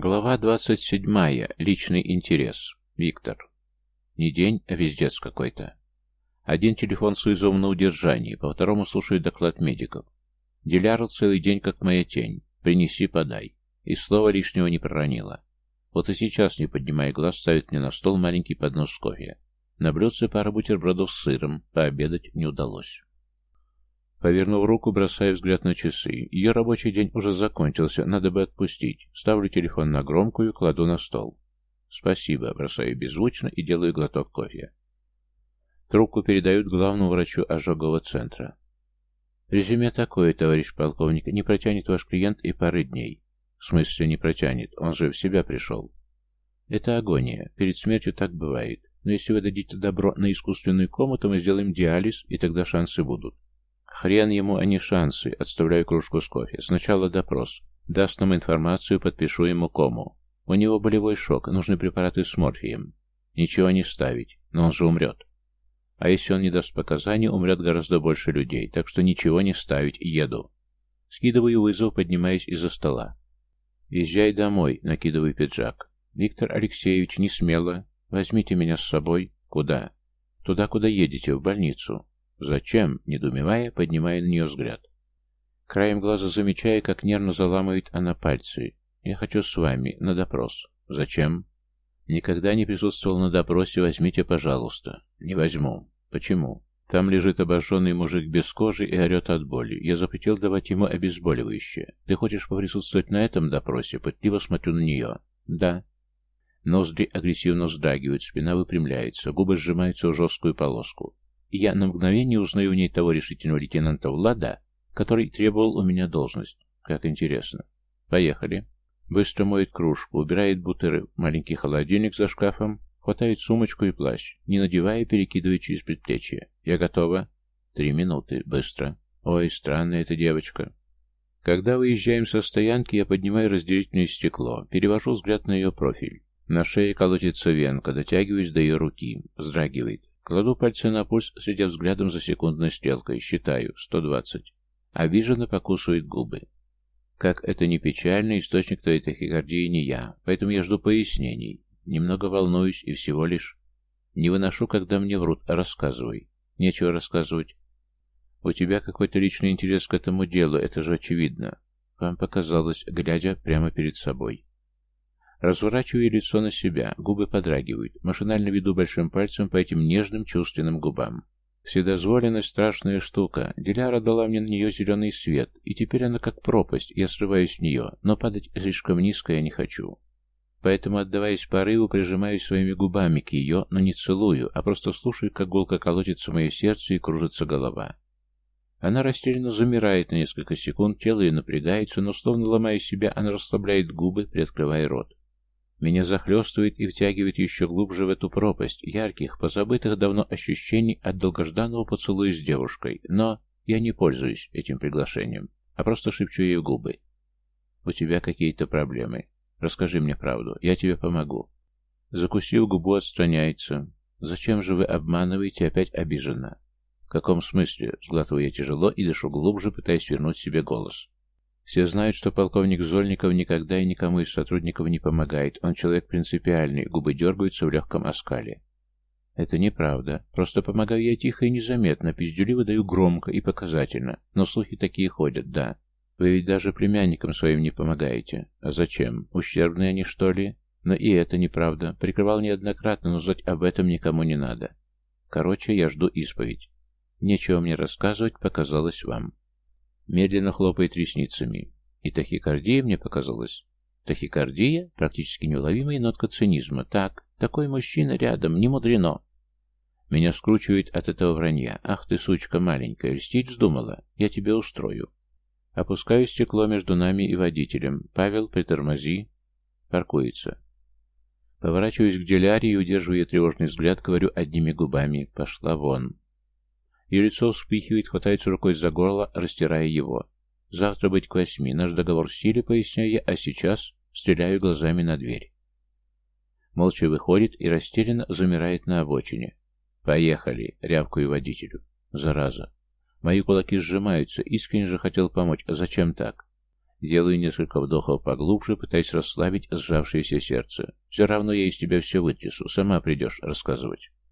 Глава 27. Личный интерес. Виктор. Не день, а вездец какой-то. Один телефон с вызовом на удержании, по второму слушаю доклад медиков. Диляра целый день как моя тень. Принеси, подай. И слова лишнего не проронила. Вот и сейчас, не поднимая глаз, ставит мне на стол маленький поднос кофе. На блюдце пара бутербродов с сыром. Пообедать не удалось. Повернув руку, бросаю взгляд на часы. Ее рабочий день уже закончился, надо бы отпустить. Ставлю телефон на громкую, кладу на стол. Спасибо, бросаю беззвучно и делаю глоток кофе. Трубку передают главному врачу ожогового центра. Резюме такое, товарищ полковник, не протянет ваш клиент и пары дней. В смысле не протянет, он же в себя пришел. Это агония, перед смертью так бывает. Но если вы дадите добро на искусственную кому, то мы сделаем диализ, и тогда шансы будут. Хрен ему, а не шансы. Отставляю кружку с кофе. Сначала допрос. Даст нам информацию, подпишу ему кому. У него болевой шок, нужны препараты с морфием. Ничего не ставить, но он же умрет. А если он не даст показаний, умрет гораздо больше людей, так что ничего не ставить, еду. Скидываю вызов, поднимаясь из-за стола. Езжай домой, накидываю пиджак. Виктор Алексеевич, несмело. Возьмите меня с собой. Куда? Туда, куда едете, в больницу. «Зачем?» — недоумевая, поднимаю на нее взгляд. Краем глаза замечая, как нервно заламывает она пальцы. «Я хочу с вами, на допрос». «Зачем?» «Никогда не присутствовал на допросе, возьмите, пожалуйста». «Не возьму». «Почему?» «Там лежит обожженный мужик без кожи и орет от боли. Я запретил давать ему обезболивающее. Ты хочешь поприсутствовать на этом допросе?» Пытливо смотрю на нее. «Да». Ноздри агрессивно вздрагивают, спина выпрямляется, губы сжимаются в жесткую полоску я на мгновение узнаю в ней того решительного лейтенанта Влада, который требовал у меня должность. Как интересно. Поехали. Быстро моет кружку, убирает бутеры маленький холодильник за шкафом, хватает сумочку и плащ, не надевая, перекидывает через предплечье. Я готова. Три минуты. Быстро. Ой, странная эта девочка. Когда выезжаем со стоянки, я поднимаю разделительное стекло, перевожу взгляд на ее профиль. На шее колотится венка, дотягиваюсь до ее руки. Вздрагивает. Кладу пальцы на пульс, следя взглядом за секундной стрелкой. Считаю. 120. Обиженно покусывает губы. Как это не печально, источник твоей тахикардии не я, поэтому я жду пояснений. Немного волнуюсь и всего лишь... Не выношу, когда мне врут, рассказывай. Нечего рассказывать. У тебя какой-то личный интерес к этому делу, это же очевидно. Вам показалось, глядя прямо перед собой. Разворачиваю лицо на себя, губы подрагивают, машинально веду большим пальцем по этим нежным чувственным губам. Вседозволенность — страшная штука. Диляра дала мне на нее зеленый свет, и теперь она как пропасть, я срываюсь в нее, но падать слишком низко я не хочу. Поэтому, отдаваясь порыву, прижимаюсь своими губами к ее, но не целую, а просто слушаю, как гулко колотится мое сердце и кружится голова. Она растерянно замирает на несколько секунд, тело ее напрягается, но, словно ломая себя, она расслабляет губы, приоткрывая рот. Меня захлестывает и втягивает еще глубже в эту пропасть ярких, позабытых давно ощущений от долгожданного поцелуя с девушкой, но я не пользуюсь этим приглашением, а просто шепчу ей в губы. «У тебя какие-то проблемы. Расскажи мне правду, я тебе помогу». Закусив губу, отстраняется. «Зачем же вы обманываете опять обиженно?» «В каком смысле?» Сглатываю я тяжело и дышу глубже, пытаясь вернуть себе голос. Все знают, что полковник Зольников никогда и никому из сотрудников не помогает. Он человек принципиальный, губы дергаются в легком оскале. Это неправда. Просто помогаю я тихо и незаметно, пиздюли выдаю громко и показательно. Но слухи такие ходят, да. Вы ведь даже племянникам своим не помогаете. А зачем? Ущербные они, что ли? Но и это неправда. Прикрывал неоднократно, но знать об этом никому не надо. Короче, я жду исповедь. Нечего мне рассказывать, показалось вам. Медленно хлопает ресницами. И тахикардия мне показалась. Тахикардия? Практически неуловимая нотка цинизма. Так, такой мужчина рядом, не мудрено. Меня скручивает от этого вранья. Ах ты, сучка маленькая, льстить вздумала. Я тебе устрою. Опускаю стекло между нами и водителем. Павел, притормози. Паркуется. Поворачиваюсь к Диляре и, удерживая тревожный взгляд, говорю одними губами. Пошла вон. Ее лицо вспыхивает, хватается рукой за горло, растирая его. Завтра быть к восьми, наш договор в стиле, поясняю я, а сейчас стреляю глазами на дверь. Молча выходит и растерянно замирает на обочине. «Поехали!» — рявкаю водителю. «Зараза!» Мои кулаки сжимаются, искренне же хотел помочь, а зачем так? Делаю несколько вдохов поглубже, пытаясь расслабить сжавшееся сердце. Все равно я из тебя все вытрясу, сама придешь рассказывать.